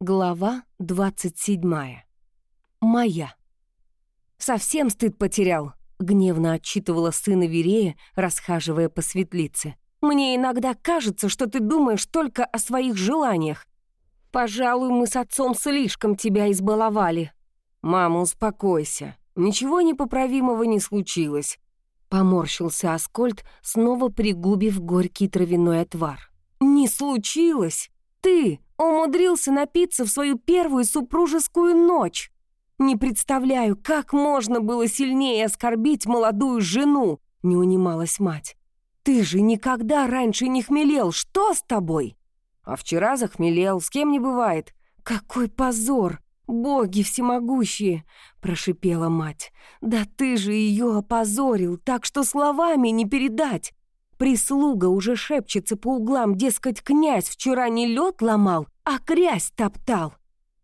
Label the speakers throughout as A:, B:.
A: Глава 27. Моя. «Совсем стыд потерял», — гневно отчитывала сына Верея, расхаживая по светлице. «Мне иногда кажется, что ты думаешь только о своих желаниях. Пожалуй, мы с отцом слишком тебя избаловали». «Мама, успокойся. Ничего непоправимого не случилось», — поморщился Аскольд, снова пригубив горький травяной отвар. «Не случилось? Ты умудрился напиться в свою первую супружескую ночь. Не представляю, как можно было сильнее оскорбить молодую жену, не унималась мать. Ты же никогда раньше не хмелел, что с тобой? А вчера захмелел, с кем не бывает. Какой позор! «Боги всемогущие!» — прошипела мать. «Да ты же ее опозорил, так что словами не передать! Прислуга уже шепчется по углам, дескать, князь вчера не лед ломал, а грязь топтал.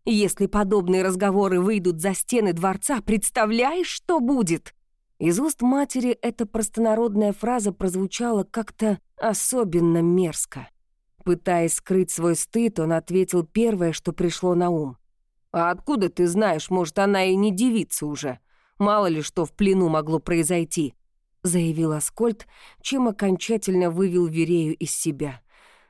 A: Если подобные разговоры выйдут за стены дворца, представляешь, что будет?» Из уст матери эта простонародная фраза прозвучала как-то особенно мерзко. Пытаясь скрыть свой стыд, он ответил первое, что пришло на ум. «А откуда ты знаешь, может, она и не девица уже? Мало ли что в плену могло произойти заявил Аскольд, чем окончательно вывел Верею из себя.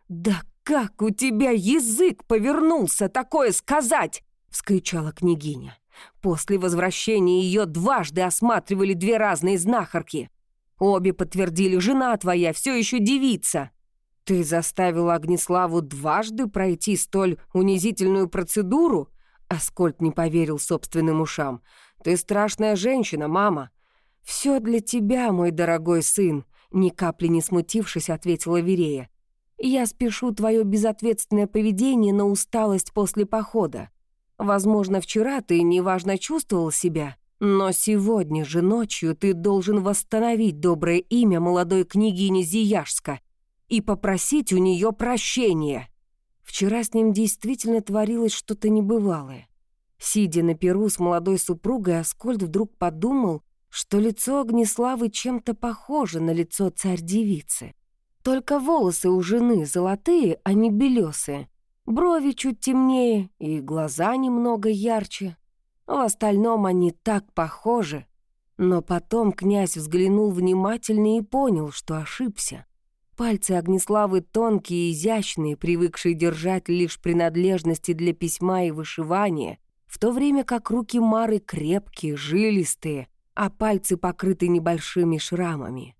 A: «Да как у тебя язык повернулся такое сказать?» — вскричала княгиня. После возвращения ее дважды осматривали две разные знахарки. Обе подтвердили, жена твоя все еще девица. Ты заставила Огнеславу дважды пройти столь унизительную процедуру? Аскольд не поверил собственным ушам. Ты страшная женщина, мама. «Все для тебя, мой дорогой сын», — ни капли не смутившись, ответила Верея. «Я спешу твое безответственное поведение на усталость после похода. Возможно, вчера ты неважно чувствовал себя, но сегодня же ночью ты должен восстановить доброе имя молодой княгини Зияшска и попросить у нее прощения». Вчера с ним действительно творилось что-то небывалое. Сидя на перу с молодой супругой, Аскольд вдруг подумал, что лицо Огнеславы чем-то похоже на лицо царь-девицы. Только волосы у жены золотые, а не белесые. Брови чуть темнее и глаза немного ярче. В остальном они так похожи. Но потом князь взглянул внимательно и понял, что ошибся. Пальцы Огнеславы тонкие и изящные, привыкшие держать лишь принадлежности для письма и вышивания, в то время как руки Мары крепкие, жилистые, а пальцы покрыты небольшими шрамами.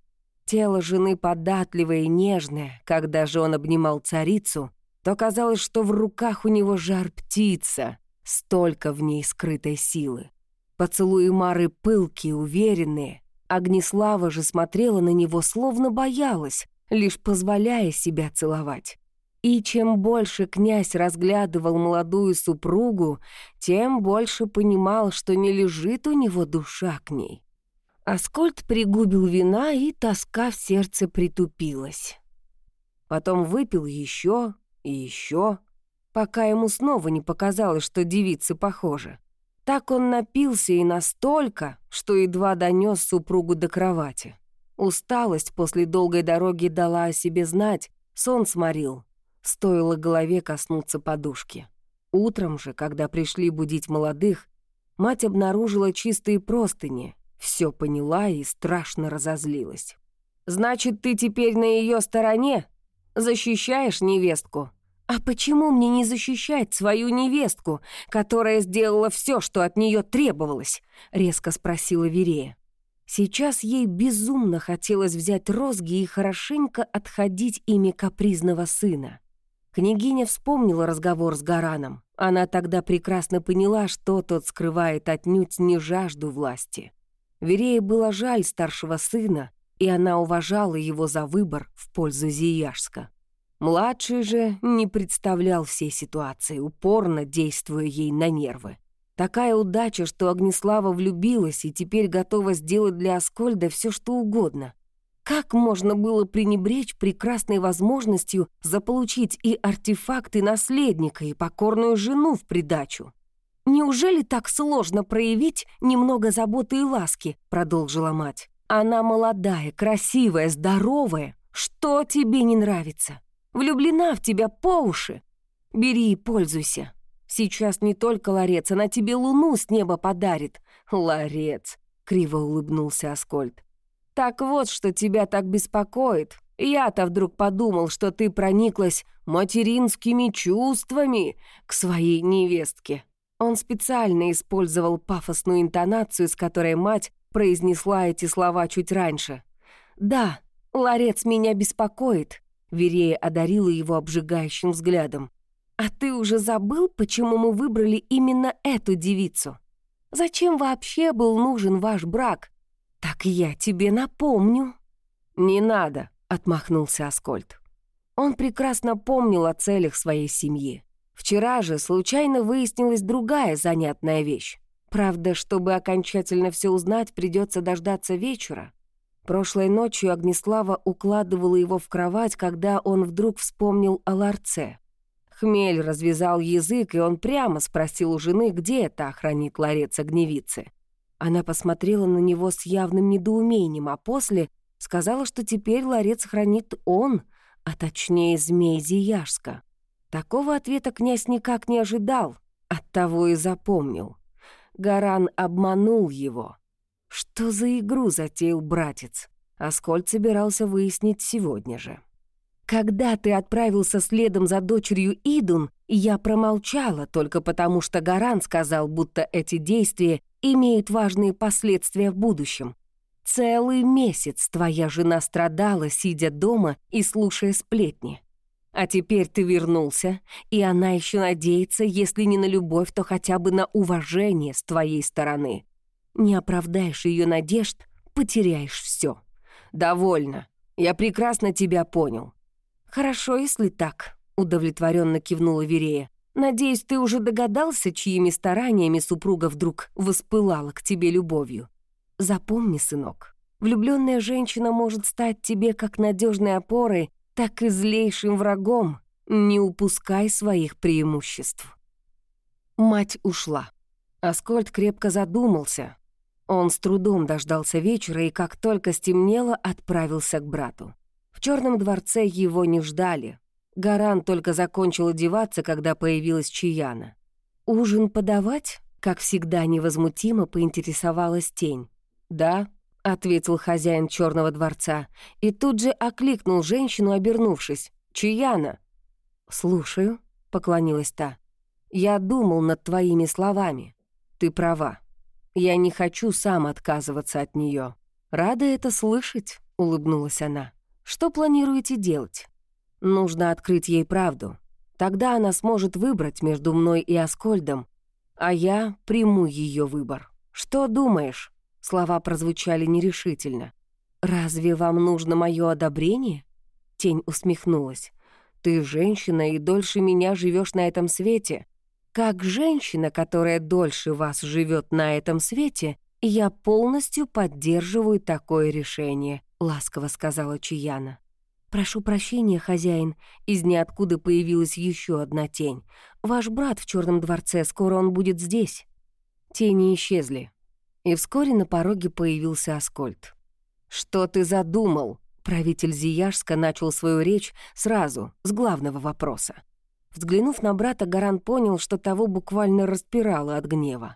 A: Тело жены податливое и нежное, когда же он обнимал царицу, то казалось, что в руках у него жар птица, столько в ней скрытой силы. Поцелуи Мары пылкие, уверенные. Огнеслава же смотрела на него, словно боялась, лишь позволяя себя целовать. И чем больше князь разглядывал молодую супругу, тем больше понимал, что не лежит у него душа к ней. Аскольд пригубил вина, и тоска в сердце притупилась. Потом выпил еще и еще, пока ему снова не показалось, что девицы похожи. Так он напился и настолько, что едва донес супругу до кровати. Усталость после долгой дороги дала о себе знать, сон сморил, Стоило голове коснуться подушки. Утром же, когда пришли будить молодых, мать обнаружила чистые простыни, все поняла и страшно разозлилась. «Значит, ты теперь на ее стороне? Защищаешь невестку?» «А почему мне не защищать свою невестку, которая сделала все, что от нее требовалось?» — резко спросила Верея. Сейчас ей безумно хотелось взять розги и хорошенько отходить ими капризного сына. Княгиня вспомнила разговор с Гараном. Она тогда прекрасно поняла, что тот скрывает отнюдь не жажду власти. Верее было жаль старшего сына, и она уважала его за выбор в пользу Зияшска. Младший же не представлял всей ситуации, упорно действуя ей на нервы. Такая удача, что Огнеслава влюбилась и теперь готова сделать для Аскольда все, что угодно. Как можно было пренебречь прекрасной возможностью заполучить и артефакты наследника, и покорную жену в придачу? «Неужели так сложно проявить немного заботы и ласки?» — продолжила мать. «Она молодая, красивая, здоровая. Что тебе не нравится? Влюблена в тебя по уши. Бери и пользуйся. Сейчас не только ларец, она тебе луну с неба подарит. Ларец, криво улыбнулся Аскольд. Так вот, что тебя так беспокоит. Я-то вдруг подумал, что ты прониклась материнскими чувствами к своей невестке. Он специально использовал пафосную интонацию, с которой мать произнесла эти слова чуть раньше. «Да, ларец меня беспокоит», — Верея одарила его обжигающим взглядом. «А ты уже забыл, почему мы выбрали именно эту девицу? Зачем вообще был нужен ваш брак? Так я тебе напомню». «Не надо», — отмахнулся Аскольд. Он прекрасно помнил о целях своей семьи. Вчера же случайно выяснилась другая занятная вещь. Правда, чтобы окончательно все узнать, придется дождаться вечера. Прошлой ночью Огнеслава укладывала его в кровать, когда он вдруг вспомнил о ларце. Хмель развязал язык, и он прямо спросил у жены, где это охранит ларец огневицы. Она посмотрела на него с явным недоумением, а после сказала, что теперь ларец хранит он, а точнее змей Зияшска. Такого ответа князь никак не ожидал, оттого и запомнил. Гаран обманул его. Что за игру затеял братец? Аскольд собирался выяснить сегодня же. Когда ты отправился следом за дочерью Идун, я промолчала только потому, что Гаран сказал, будто эти действия имеют важные последствия в будущем. Целый месяц твоя жена страдала, сидя дома и слушая сплетни. А теперь ты вернулся, и она еще надеется, если не на любовь, то хотя бы на уважение с твоей стороны. Не оправдаешь ее надежд, потеряешь все. Довольно. Я прекрасно тебя понял. Хорошо, если так, удовлетворенно кивнула Верея. Надеюсь, ты уже догадался, чьими стараниями супруга вдруг воспылала к тебе любовью. Запомни, сынок, влюбленная женщина может стать тебе как надежной опорой так и злейшим врагом. Не упускай своих преимуществ. Мать ушла. Аскольд крепко задумался. Он с трудом дождался вечера и, как только стемнело, отправился к брату. В черном дворце его не ждали. Гаран только закончил одеваться, когда появилась Чияна. «Ужин подавать?» Как всегда невозмутимо поинтересовалась тень. «Да», ответил хозяин черного дворца, и тут же окликнул женщину, обернувшись. «Чияна?» «Слушаю», — поклонилась та. «Я думал над твоими словами. Ты права. Я не хочу сам отказываться от нее. Рада это слышать», — улыбнулась она. «Что планируете делать?» «Нужно открыть ей правду. Тогда она сможет выбрать между мной и Аскольдом, а я приму ее выбор. Что думаешь?» Слова прозвучали нерешительно. «Разве вам нужно мое одобрение?» Тень усмехнулась. «Ты женщина и дольше меня живешь на этом свете. Как женщина, которая дольше вас живет на этом свете, я полностью поддерживаю такое решение», — ласково сказала Чияна. «Прошу прощения, хозяин, из ниоткуда появилась еще одна тень. Ваш брат в черном дворце, скоро он будет здесь». Тени исчезли. И вскоре на пороге появился Аскольд. «Что ты задумал?» Правитель Зияшска начал свою речь сразу, с главного вопроса. Взглянув на брата, Гаран понял, что того буквально распирало от гнева.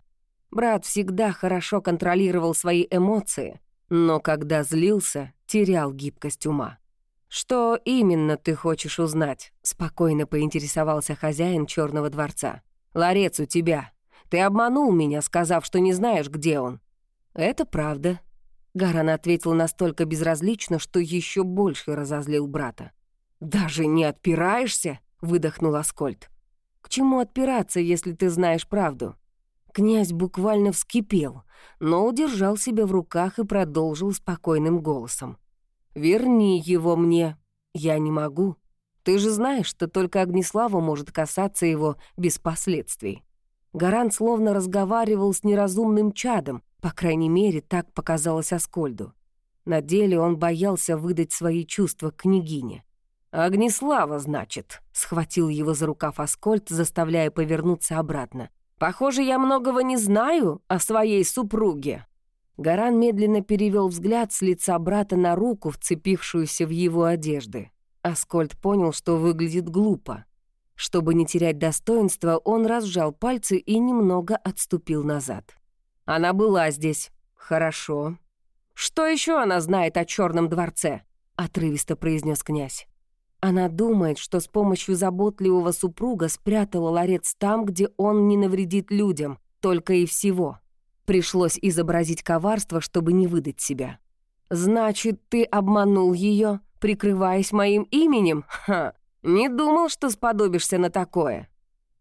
A: Брат всегда хорошо контролировал свои эмоции, но когда злился, терял гибкость ума. «Что именно ты хочешь узнать?» — спокойно поинтересовался хозяин Черного дворца. «Ларец у тебя. Ты обманул меня, сказав, что не знаешь, где он». «Это правда». Гаран ответил настолько безразлично, что еще больше разозлил брата. «Даже не отпираешься?» — выдохнул Аскольд. «К чему отпираться, если ты знаешь правду?» Князь буквально вскипел, но удержал себя в руках и продолжил спокойным голосом. «Верни его мне. Я не могу. Ты же знаешь, что только Огнеслава может касаться его без последствий». Гарант словно разговаривал с неразумным чадом, по крайней мере, так показалось Аскольду. На деле он боялся выдать свои чувства княгине. «Огнеслава, значит», — схватил его за рукав Аскольд, заставляя повернуться обратно. «Похоже, я многого не знаю о своей супруге». Гаран медленно перевел взгляд с лица брата на руку, вцепившуюся в его одежды. Аскольд понял, что выглядит глупо. Чтобы не терять достоинства, он разжал пальцы и немного отступил назад. Она была здесь. Хорошо. Что еще она знает о черном дворце? Отрывисто произнес князь. Она думает, что с помощью заботливого супруга спрятала ларец там, где он не навредит людям, только и всего. Пришлось изобразить коварство, чтобы не выдать себя. «Значит, ты обманул ее, прикрываясь моим именем? Ха! Не думал, что сподобишься на такое.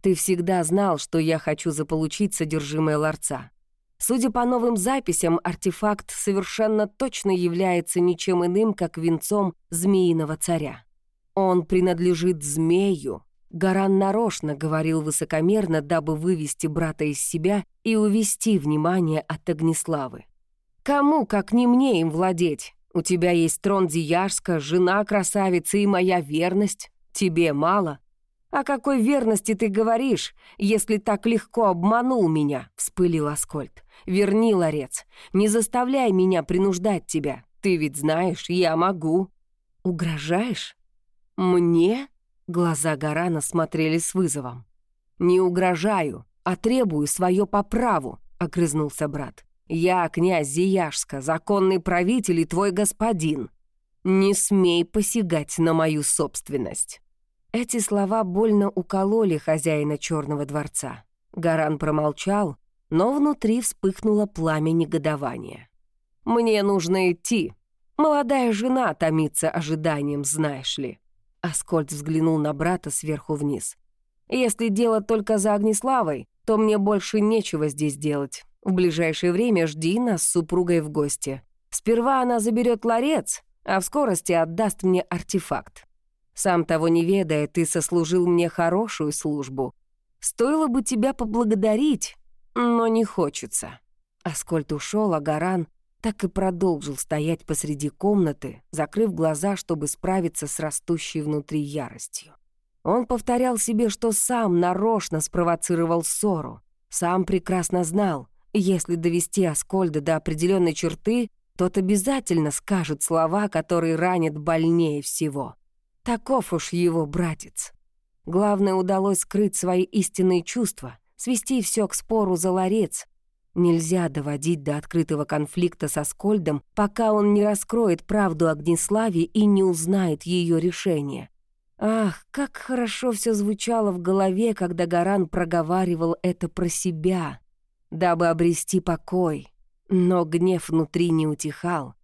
A: Ты всегда знал, что я хочу заполучить содержимое ларца. Судя по новым записям, артефакт совершенно точно является ничем иным, как венцом змеиного царя. Он принадлежит змею. Гаран нарочно говорил высокомерно, дабы вывести брата из себя и увести внимание от Огнеславы. «Кому, как не мне, им владеть? У тебя есть трон Дияшска, жена красавица и моя верность. Тебе мало? О какой верности ты говоришь, если так легко обманул меня?» — вспылил Аскольд. «Верни, ларец. Не заставляй меня принуждать тебя. Ты ведь знаешь, я могу». «Угрожаешь? Мне?» Глаза Гарана смотрели с вызовом. «Не угрожаю, а требую свое по праву», — огрызнулся брат. «Я князь Зияшска, законный правитель и твой господин. Не смей посягать на мою собственность». Эти слова больно укололи хозяина Черного дворца. Гаран промолчал, но внутри вспыхнуло пламя негодования. «Мне нужно идти. Молодая жена томится ожиданием, знаешь ли». Аскольд взглянул на брата сверху вниз. «Если дело только за Огнеславой, то мне больше нечего здесь делать. В ближайшее время жди нас с супругой в гости. Сперва она заберет ларец, а в скорости отдаст мне артефакт. Сам того не ведая, ты сослужил мне хорошую службу. Стоило бы тебя поблагодарить, но не хочется». Аскольд ушел, а Гаран так и продолжил стоять посреди комнаты, закрыв глаза, чтобы справиться с растущей внутри яростью. Он повторял себе, что сам нарочно спровоцировал ссору. Сам прекрасно знал, если довести Аскольда до определенной черты, тот обязательно скажет слова, которые ранят больнее всего. Таков уж его братец. Главное, удалось скрыть свои истинные чувства, свести все к спору за ларец. Нельзя доводить до открытого конфликта со Скольдом, пока он не раскроет правду Огнеславе и не узнает ее решение. Ах, как хорошо все звучало в голове, когда Гаран проговаривал это про себя, дабы обрести покой. Но гнев внутри не утихал.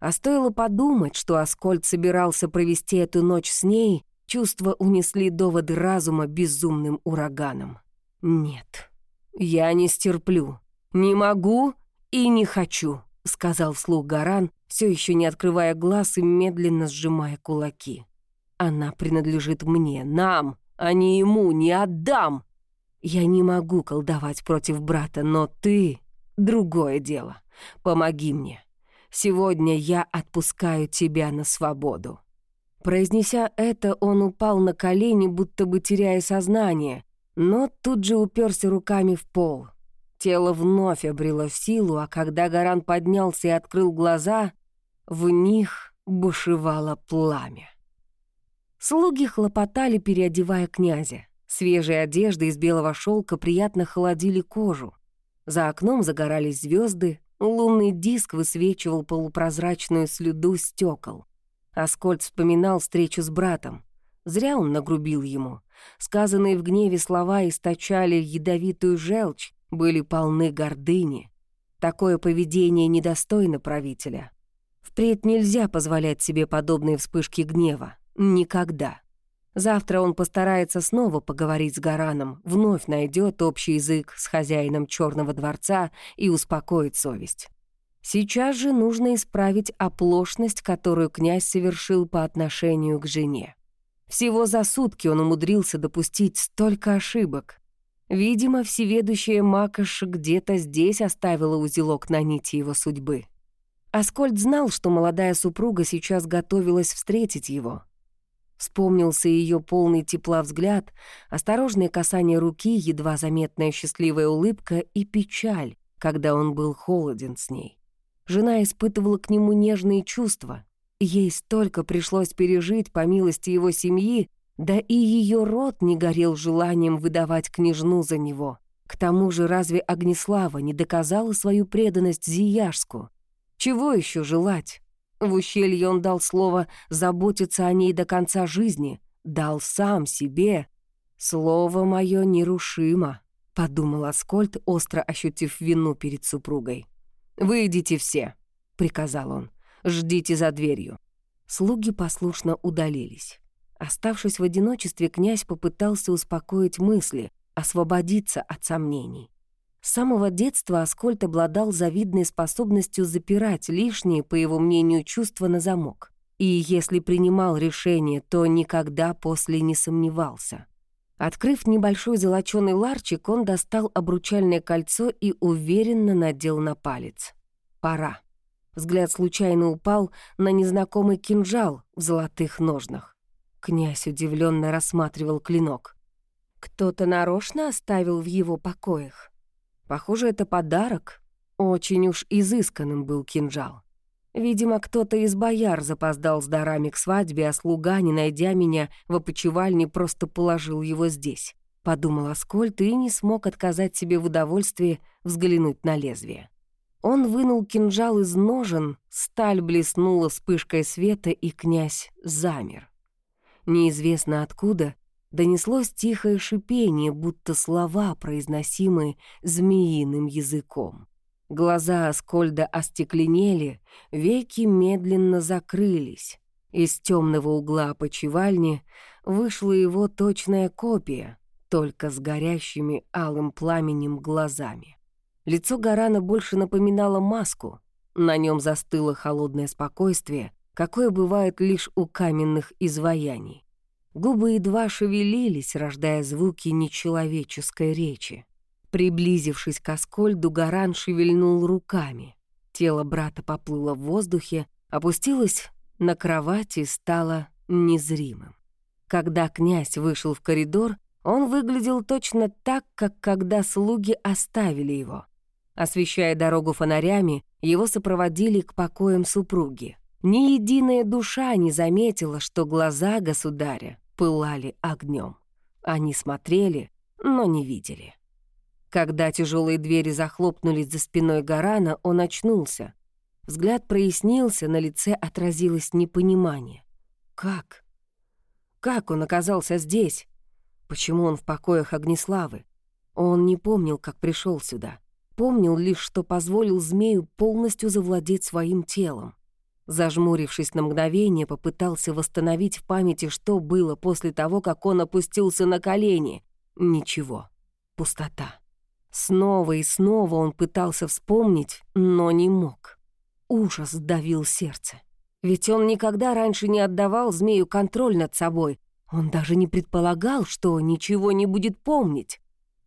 A: А стоило подумать, что Аскольд собирался провести эту ночь с ней, чувства унесли доводы разума безумным ураганом. «Нет, я не стерплю. Не могу и не хочу», — сказал вслух Гаран, все еще не открывая глаз и медленно сжимая кулаки. «Она принадлежит мне, нам, а не ему, не отдам. Я не могу колдовать против брата, но ты — другое дело. Помоги мне. Сегодня я отпускаю тебя на свободу». Произнеся это, он упал на колени, будто бы теряя сознание, но тут же уперся руками в пол. Тело вновь обрело силу, а когда Гаран поднялся и открыл глаза, в них бушевало пламя. Слуги хлопотали, переодевая князя. Свежие одежды из белого шелка приятно холодили кожу. За окном загорались звезды, Лунный диск высвечивал полупрозрачную слюду стекол. Аскольд вспоминал встречу с братом. Зря он нагрубил ему. Сказанные в гневе слова источали ядовитую желчь, были полны гордыни. Такое поведение недостойно правителя. Впредь нельзя позволять себе подобные вспышки гнева. Никогда. Завтра он постарается снова поговорить с Гараном, вновь найдет общий язык с хозяином Черного дворца и успокоит совесть. Сейчас же нужно исправить оплошность, которую князь совершил по отношению к жене. Всего за сутки он умудрился допустить столько ошибок. Видимо, всеведущая Макаш где-то здесь оставила узелок на нити его судьбы. Аскольд знал, что молодая супруга сейчас готовилась встретить его — Вспомнился ее полный тепла взгляд, осторожное касание руки, едва заметная счастливая улыбка и печаль, когда он был холоден с ней. Жена испытывала к нему нежные чувства. Ей столько пришлось пережить по милости его семьи, Да и ее рот не горел желанием выдавать княжну за него. К тому же разве Огнеслава не доказала свою преданность Зияшску? Чего еще желать? В ущелье он дал слово заботиться о ней до конца жизни, дал сам себе. Слово мое нерушимо, подумал Аскольд, остро ощутив вину перед супругой. «Выйдите все», — приказал он, — «ждите за дверью». Слуги послушно удалились. Оставшись в одиночестве, князь попытался успокоить мысли, освободиться от сомнений. С самого детства Аскольд обладал завидной способностью запирать лишние, по его мнению, чувства на замок. И если принимал решение, то никогда после не сомневался. Открыв небольшой золочёный ларчик, он достал обручальное кольцо и уверенно надел на палец. Пора. Взгляд случайно упал на незнакомый кинжал в золотых ножнах. Князь удивленно рассматривал клинок. Кто-то нарочно оставил в его покоях. Похоже, это подарок. Очень уж изысканным был кинжал. Видимо, кто-то из бояр запоздал с дарами к свадьбе, а слуга, не найдя меня в опочивальне, просто положил его здесь. Подумал Аскольд и не смог отказать себе в удовольствии взглянуть на лезвие. Он вынул кинжал из ножен, сталь блеснула вспышкой света, и князь замер. Неизвестно откуда донеслось тихое шипение, будто слова, произносимые змеиным языком. Глаза Аскольда остекленели, веки медленно закрылись. Из темного угла опочивальни вышла его точная копия, только с горящими алым пламенем глазами. Лицо Гарана больше напоминало маску. На нем застыло холодное спокойствие, какое бывает лишь у каменных изваяний. Губы едва шевелились, рождая звуки нечеловеческой речи. Приблизившись к Аскольду, Гаран шевельнул руками. Тело брата поплыло в воздухе, опустилось на кровать и стало незримым. Когда князь вышел в коридор, он выглядел точно так, как когда слуги оставили его. Освещая дорогу фонарями, его сопроводили к покоям супруги. Ни единая душа не заметила, что глаза государя пылали огнем. Они смотрели, но не видели. Когда тяжелые двери захлопнулись за спиной Гарана, он очнулся. Взгляд прояснился, на лице отразилось непонимание. Как? Как он оказался здесь? Почему он в покоях Огнеславы? Он не помнил, как пришел сюда. Помнил лишь, что позволил змею полностью завладеть своим телом. Зажмурившись на мгновение, попытался восстановить в памяти, что было после того, как он опустился на колени. Ничего. Пустота. Снова и снова он пытался вспомнить, но не мог. Ужас давил сердце. Ведь он никогда раньше не отдавал змею контроль над собой. Он даже не предполагал, что ничего не будет помнить.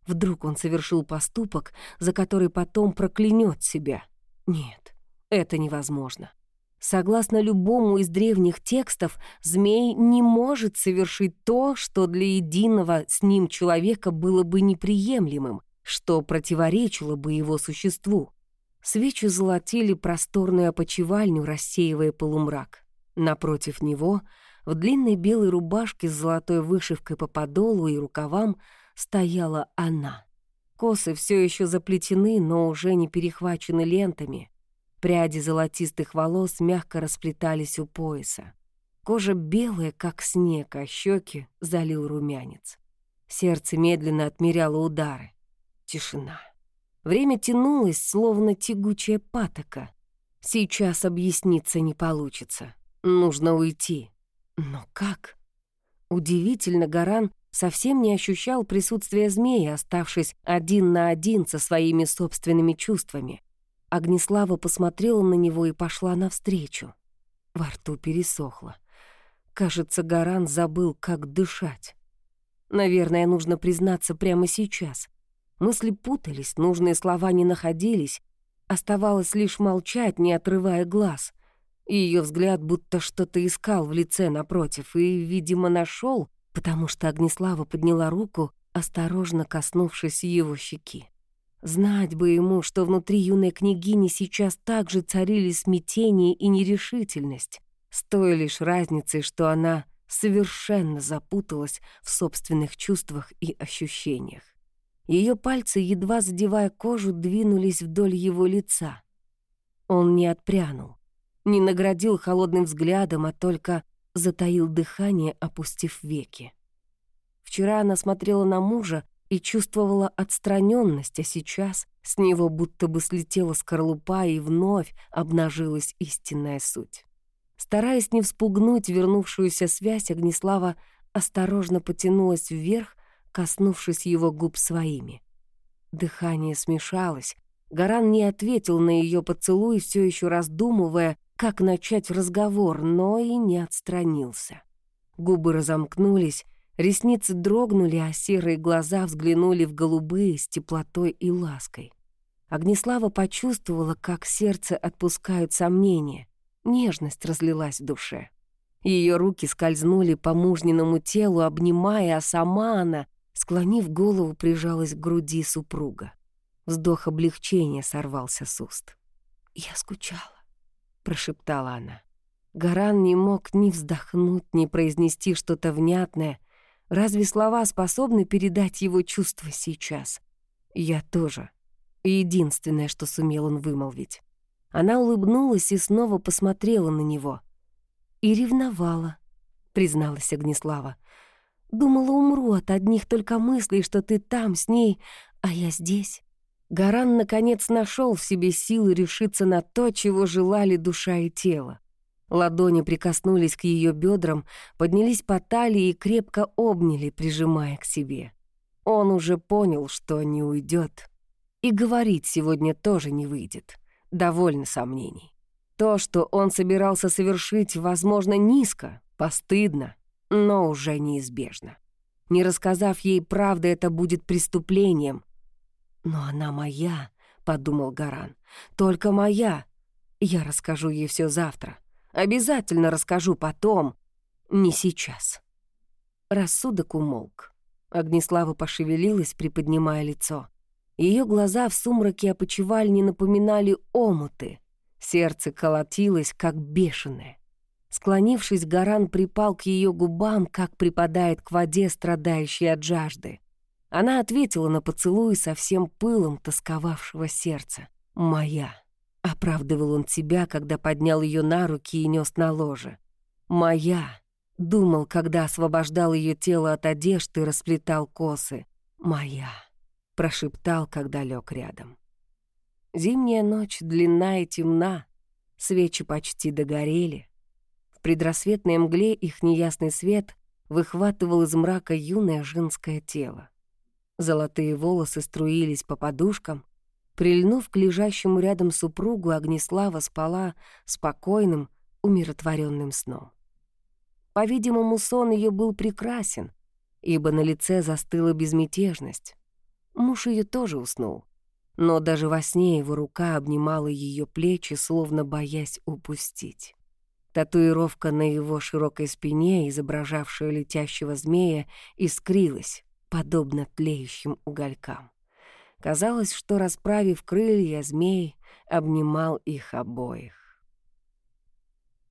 A: Вдруг он совершил поступок, за который потом проклянет себя. Нет, это невозможно. Согласно любому из древних текстов, змей не может совершить то, что для единого с ним человека было бы неприемлемым, что противоречило бы его существу. Свечи золотили просторную опочивальню, рассеивая полумрак. Напротив него, в длинной белой рубашке с золотой вышивкой по подолу и рукавам, стояла она. Косы все еще заплетены, но уже не перехвачены лентами. Пряди золотистых волос мягко расплетались у пояса. Кожа белая, как снег, а щеки залил румянец. Сердце медленно отмеряло удары. Тишина. Время тянулось, словно тягучая патока. Сейчас объясниться не получится. Нужно уйти. Но как? Удивительно, Гаран совсем не ощущал присутствия змеи, оставшись один на один со своими собственными чувствами. Огнеслава посмотрела на него и пошла навстречу. Во рту пересохло. Кажется, Гаран забыл, как дышать. Наверное, нужно признаться прямо сейчас. Мысли путались, нужные слова не находились. Оставалось лишь молчать, не отрывая глаз. Ее взгляд будто что-то искал в лице напротив и, видимо, нашел, потому что Огнеслава подняла руку, осторожно коснувшись его щеки. Знать бы ему, что внутри юной княгини сейчас также царили смятение и нерешительность, с той лишь разницей, что она совершенно запуталась в собственных чувствах и ощущениях. Ее пальцы, едва задевая кожу, двинулись вдоль его лица. Он не отпрянул, не наградил холодным взглядом, а только затаил дыхание, опустив веки. Вчера она смотрела на мужа и чувствовала отстраненность, а сейчас с него будто бы слетела скорлупа и вновь обнажилась истинная суть. Стараясь не вспугнуть вернувшуюся связь, Огнеслава осторожно потянулась вверх, коснувшись его губ своими. Дыхание смешалось. Гаран не ответил на ее поцелуй, все еще раздумывая, как начать разговор, но и не отстранился. Губы разомкнулись, ресницы дрогнули, а серые глаза взглянули в голубые с теплотой и лаской. Огнеслава почувствовала, как сердце отпускают сомнения. Нежность разлилась в душе. Ее руки скользнули по мужниному телу, обнимая, а сама она, склонив голову, прижалась к груди супруга. Вздох облегчения сорвался с уст. «Я скучала», — прошептала она. Гаран не мог ни вздохнуть, ни произнести что-то внятное. Разве слова способны передать его чувства сейчас? «Я тоже», — единственное, что сумел он вымолвить. Она улыбнулась и снова посмотрела на него. «И ревновала», — призналась Огнеслава. «Думала, умру от одних только мыслей, что ты там с ней, а я здесь». Гаран наконец нашел в себе силы решиться на то, чего желали душа и тело. Ладони прикоснулись к ее бедрам, поднялись по талии и крепко обняли, прижимая к себе. Он уже понял, что не уйдет, и говорить сегодня тоже не выйдет довольно сомнений. То, что он собирался совершить, возможно, низко, постыдно, но уже неизбежно. Не рассказав ей правды, это будет преступлением. «Но она моя», — подумал Гаран, — «только моя. Я расскажу ей все завтра. Обязательно расскажу потом, не сейчас». Рассудок умолк. Огнеслава пошевелилась, приподнимая лицо. Ее глаза в сумраке опочивальни напоминали омуты. Сердце колотилось, как бешеное. Склонившись, Гаран припал к ее губам, как припадает к воде, страдающей от жажды. Она ответила на поцелуй со всем пылом тосковавшего сердца. «Моя», — оправдывал он себя, когда поднял ее на руки и нес на ложе. «Моя», — думал, когда освобождал ее тело от одежды и расплетал косы. «Моя» прошептал, когда лег рядом. Зимняя ночь длинна и темна, свечи почти догорели. В предрассветной мгле их неясный свет выхватывал из мрака юное женское тело. Золотые волосы струились по подушкам. Прильнув к лежащему рядом супругу, Огнеслава спала спокойным, умиротворенным сном. По-видимому, сон ее был прекрасен, ибо на лице застыла безмятежность. Муж ее тоже уснул. Но даже во сне его рука обнимала ее плечи, словно боясь упустить. Татуировка на его широкой спине, изображавшая летящего змея, искрилась, подобно тлеющим уголькам. Казалось, что, расправив крылья, змей обнимал их обоих.